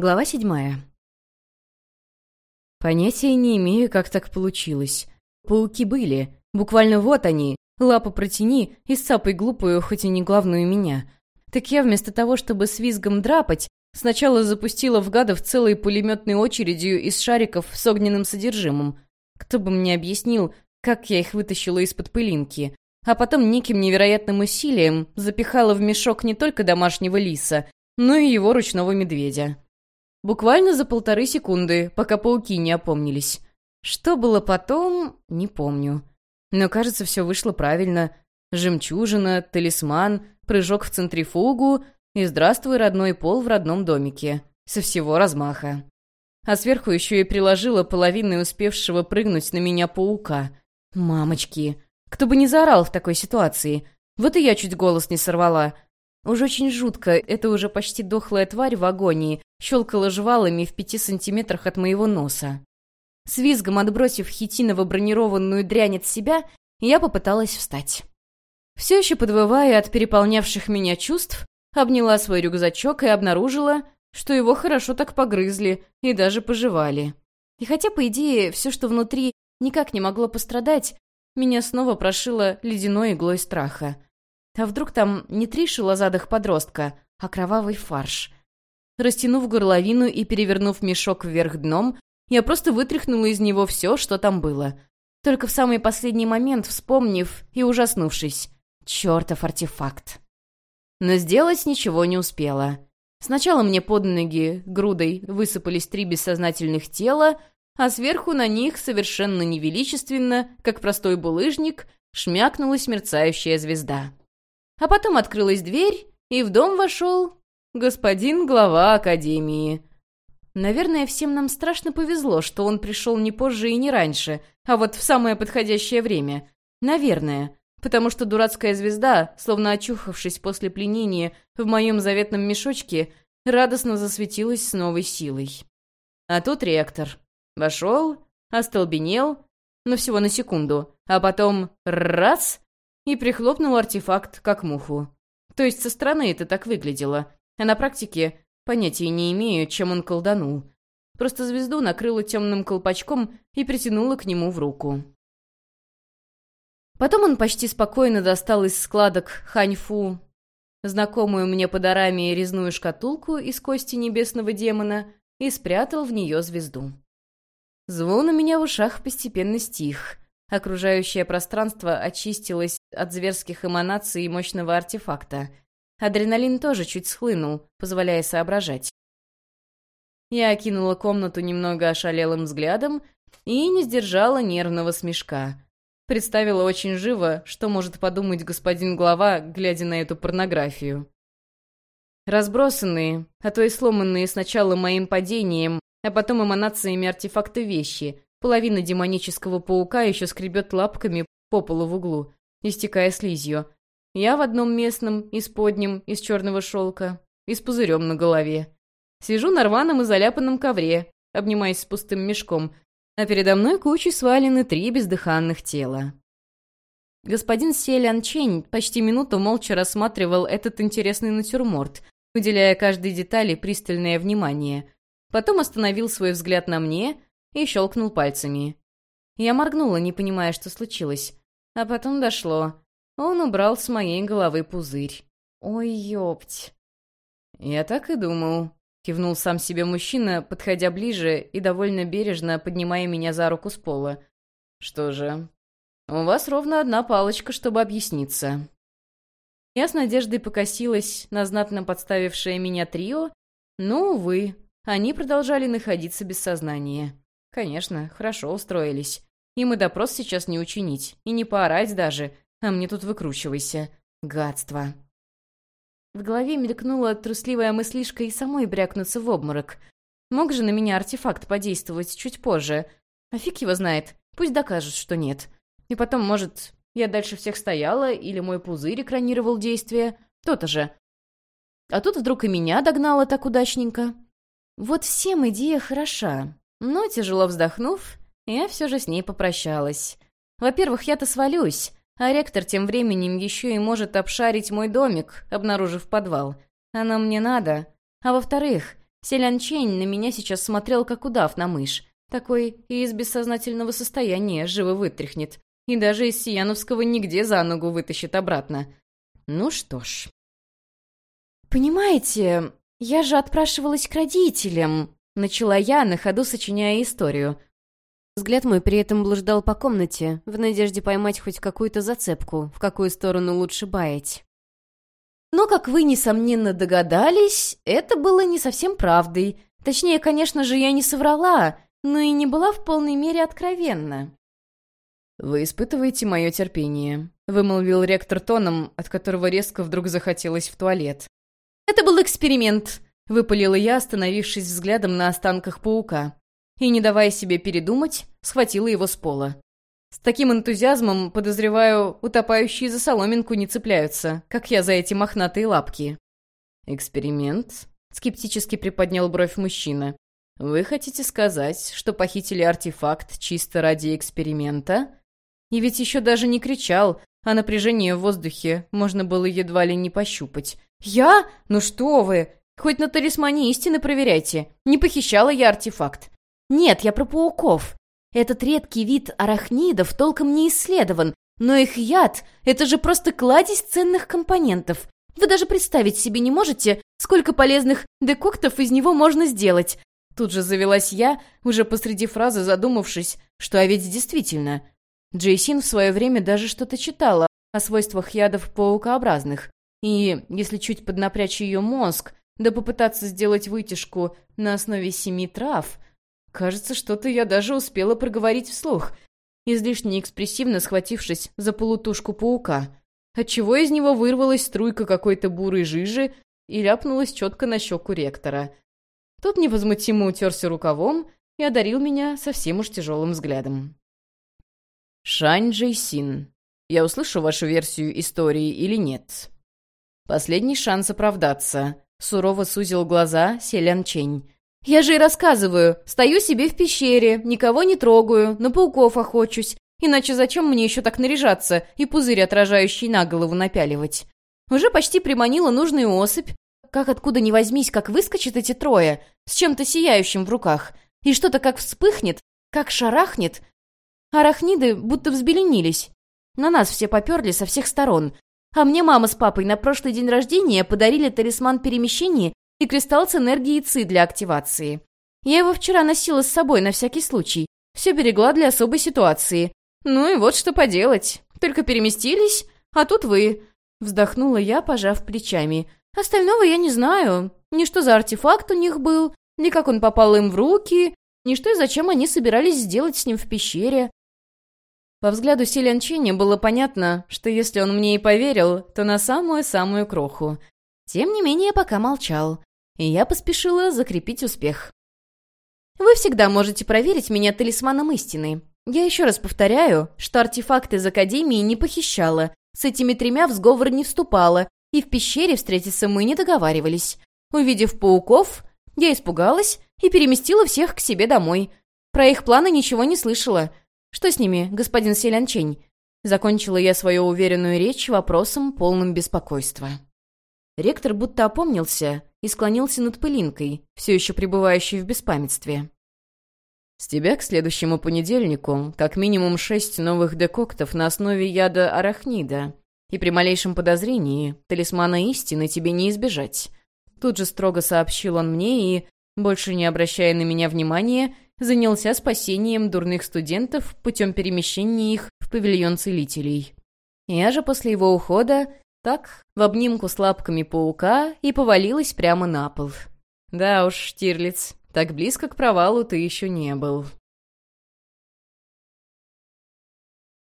Глава седьмая. Понятия не имею, как так получилось. Пауки были. Буквально вот они. Лапу протяни и сцапай глупую, хоть и не главную меня. Так я вместо того, чтобы с визгом драпать, сначала запустила в гадов целой пулеметной очередью из шариков с огненным содержимым. Кто бы мне объяснил, как я их вытащила из-под пылинки. А потом неким невероятным усилием запихала в мешок не только домашнего лиса, но и его ручного медведя. Буквально за полторы секунды, пока пауки не опомнились. Что было потом, не помню. Но, кажется, все вышло правильно. Жемчужина, талисман, прыжок в центрифугу и здравствуй, родной пол в родном домике. Со всего размаха. А сверху еще и приложила половину успевшего прыгнуть на меня паука. Мамочки, кто бы не заорал в такой ситуации. Вот и я чуть голос не сорвала. Уж очень жутко, это уже почти дохлая тварь в агонии щелкала жвалами в пяти сантиметрах от моего носа. С визгом отбросив хитиново-бронированную дрянь от себя, я попыталась встать. Все еще подвывая от переполнявших меня чувств, обняла свой рюкзачок и обнаружила, что его хорошо так погрызли и даже пожевали. И хотя, по идее, все, что внутри, никак не могло пострадать, меня снова прошило ледяной иглой страха. А вдруг там не три шелозадых подростка, а кровавый фарш? Растянув горловину и перевернув мешок вверх дном, я просто вытряхнула из него все, что там было. Только в самый последний момент вспомнив и ужаснувшись. Чертов артефакт. Но сделать ничего не успела. Сначала мне под ноги грудой высыпались три бессознательных тела, а сверху на них, совершенно невеличественно, как простой булыжник, шмякнулась мерцающая звезда. А потом открылась дверь, и в дом вошел господин глава Академии. Наверное, всем нам страшно повезло, что он пришел не позже и не раньше, а вот в самое подходящее время. Наверное, потому что дурацкая звезда, словно очухавшись после пленения в моем заветном мешочке, радостно засветилась с новой силой. А тут ректор. Вошел, остолбенел, но всего на секунду, а потом раз и прихлопнул артефакт, как муху. То есть со стороны это так выглядело, а на практике понятия не имею, чем он колданул. Просто звезду накрыло темным колпачком и притянуло к нему в руку. Потом он почти спокойно достал из складок ханьфу знакомую мне по дарами резную шкатулку из кости небесного демона и спрятал в нее звезду. Звон у меня в ушах постепенно стих. Окружающее пространство очистилось от зверских эманаций мощного артефакта. Адреналин тоже чуть схлынул, позволяя соображать. Я окинула комнату немного ошалелым взглядом и не сдержала нервного смешка. Представила очень живо, что может подумать господин глава, глядя на эту порнографию. Разбросанные, а то и сломанные сначала моим падением, а потом эманациями артефакта вещи. Половина демонического паука еще скребет лапками по полу в углу, истекая слизью. Я в одном местном, исподнем, из черного шелка, и с пузырем на голове. Сижу на рваном и заляпанном ковре, обнимаясь с пустым мешком, а передо мной кучей свалены три бездыханных тела. Господин Селян Чень почти минуту молча рассматривал этот интересный натюрморт, уделяя каждой детали пристальное внимание. Потом остановил свой взгляд на мне и щелкнул пальцами. Я моргнула, не понимая, что случилось. А потом дошло. Он убрал с моей головы пузырь. Ой, ёпть. Я так и думал. Кивнул сам себе мужчина, подходя ближе и довольно бережно поднимая меня за руку с пола. Что же, у вас ровно одна палочка, чтобы объясниться. Я с надеждой покосилась на знатно подставившее меня трио, но, увы, они продолжали находиться без сознания. Конечно, хорошо устроились. Им и допрос сейчас не учинить, и не поорать даже, а мне тут выкручивайся. Гадство. В голове мелькнула трусливая мыслишка и самой брякнуться в обморок. Мог же на меня артефакт подействовать чуть позже. А фиг его знает, пусть докажет, что нет. И потом, может, я дальше всех стояла, или мой пузырь экранировал действие. То-то же. А тут вдруг и меня догнало так удачненько. Вот всем идея хороша, но, тяжело вздохнув, я все же с ней попрощалась. Во-первых, я-то свалюсь, а ректор тем временем еще и может обшарить мой домик, обнаружив подвал. Оно мне надо. А во-вторых, Селян Чень на меня сейчас смотрел, как удав на мышь. Такой и из бессознательного состояния живо вытряхнет. И даже из Сияновского нигде за ногу вытащит обратно. Ну что ж. «Понимаете, я же отпрашивалась к родителям», — начала я, на ходу сочиняя историю. Взгляд мой при этом блуждал по комнате, в надежде поймать хоть какую-то зацепку, в какую сторону лучше баять. Но, как вы, несомненно, догадались, это было не совсем правдой. Точнее, конечно же, я не соврала, но и не была в полной мере откровенна. «Вы испытываете мое терпение», — вымолвил ректор тоном, от которого резко вдруг захотелось в туалет. «Это был эксперимент», — выпалила я, остановившись взглядом на останках паука. И, не давая себе передумать, схватила его с пола. С таким энтузиазмом, подозреваю, утопающие за соломинку не цепляются, как я за эти мохнатые лапки. «Эксперимент?» — скептически приподнял бровь мужчина. «Вы хотите сказать, что похитили артефакт чисто ради эксперимента?» И ведь еще даже не кричал, а напряжение в воздухе можно было едва ли не пощупать. «Я? Ну что вы! Хоть на талисмане истины проверяйте. Не похищала я артефакт. Нет, я про пауков. Этот редкий вид арахнидов толком не исследован, но их яд — это же просто кладезь ценных компонентов. Вы даже представить себе не можете, сколько полезных декоктов из него можно сделать. Тут же завелась я, уже посреди фразы задумавшись, что а ведь действительно. Джейсин в свое время даже что-то читала о свойствах ядов паукообразных. И если чуть поднапрячь ее мозг, да попытаться сделать вытяжку на основе семи трав — Кажется, что-то я даже успела проговорить вслух, излишне экспрессивно схватившись за полутушку паука, отчего из него вырвалась струйка какой-то бурой жижи и ляпнулась четко на щеку ректора. Тот невозмутимо утерся рукавом и одарил меня совсем уж тяжелым взглядом. «Шань Джейсин, я услышу вашу версию истории или нет?» Последний шанс оправдаться. Сурово сузил глаза Селян Чень. «Я же и рассказываю. Стою себе в пещере, никого не трогаю, на пауков охочусь. Иначе зачем мне еще так наряжаться и пузырь, отражающий на голову, напяливать? Уже почти приманила нужную особь. Как откуда ни возьмись, как выскочат эти трое, с чем-то сияющим в руках. И что-то как вспыхнет, как шарахнет. Арахниды будто взбеленились. На нас все поперли со всех сторон. А мне мама с папой на прошлый день рождения подарили талисман перемещения и кристалл с энергией ЦИ для активации. Я его вчера носила с собой на всякий случай. Все берегла для особой ситуации. Ну и вот что поделать. Только переместились, а тут вы. Вздохнула я, пожав плечами. Остального я не знаю. Ни что за артефакт у них был, ни как он попал им в руки, ни что и зачем они собирались сделать с ним в пещере. По взгляду Силен Ченни было понятно, что если он мне и поверил, то на самую-самую кроху. Тем не менее, пока молчал и я поспешила закрепить успех. Вы всегда можете проверить меня талисманом истины. Я еще раз повторяю, что артефакт из Академии не похищала, с этими тремя в сговор не вступала, и в пещере встретиться мы не договаривались. Увидев пауков, я испугалась и переместила всех к себе домой. Про их планы ничего не слышала. Что с ними, господин Селянчень? Закончила я свою уверенную речь вопросом, полным беспокойства. Ректор будто опомнился и склонился над пылинкой, все еще пребывающей в беспамятстве. «С тебя к следующему понедельнику как минимум шесть новых декоктов на основе яда арахнида, и при малейшем подозрении талисмана истины тебе не избежать». Тут же строго сообщил он мне и, больше не обращая на меня внимания, занялся спасением дурных студентов путем перемещения их в павильон целителей. Я же после его ухода так, в обнимку с лапками паука и повалилась прямо на пол. Да уж, Штирлиц, так близко к провалу ты еще не был.